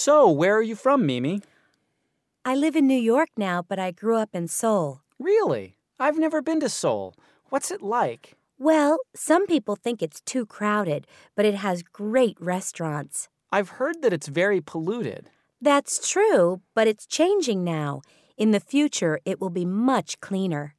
So, where are you from, Mimi? I live in New York now, but I grew up in Seoul. Really? I've never been to Seoul. What's it like? Well, some people think it's too crowded, but it has great restaurants. I've heard that it's very polluted. That's true, but it's changing now. In the future, it will be much cleaner.